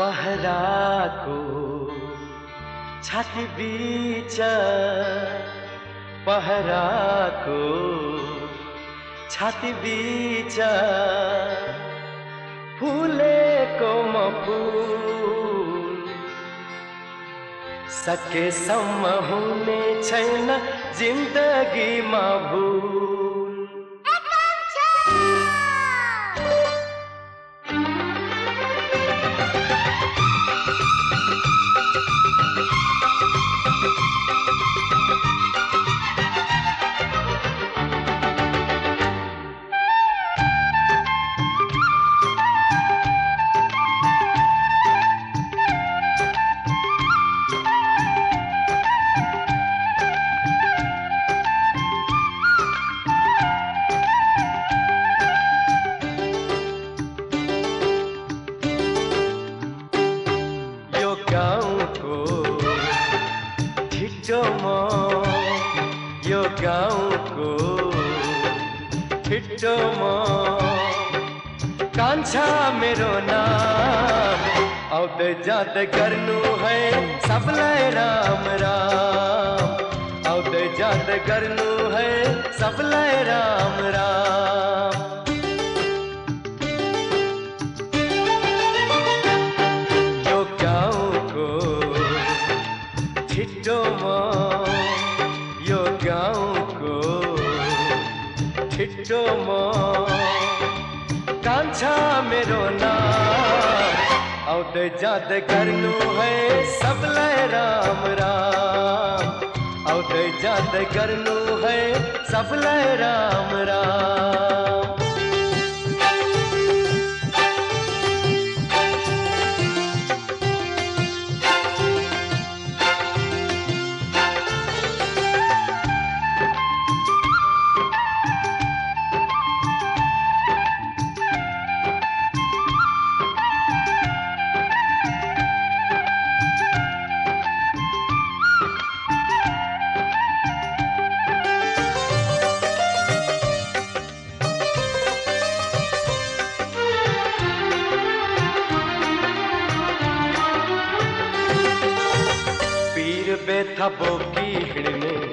पहराको छाती बिच पहराको छाती बिच फुलेको म फुल सकेसम्म हुने छैन जिन्दगीमा भुल छिटो म यो गाउँको छिटो म कान्छा मेरो नाम आउँदै जाँदै गर्नु है सबलाई राम राम। आउँदै जाँदै गर्नु है सबलाई राम राम। छिटो म कान्छा मेरो नाम। आउँदै जाँदै गर्नु है सबलाई राम राम। आउँदै जाँदै गर्नु है सबलाई राम राम। थबो की हिड़ने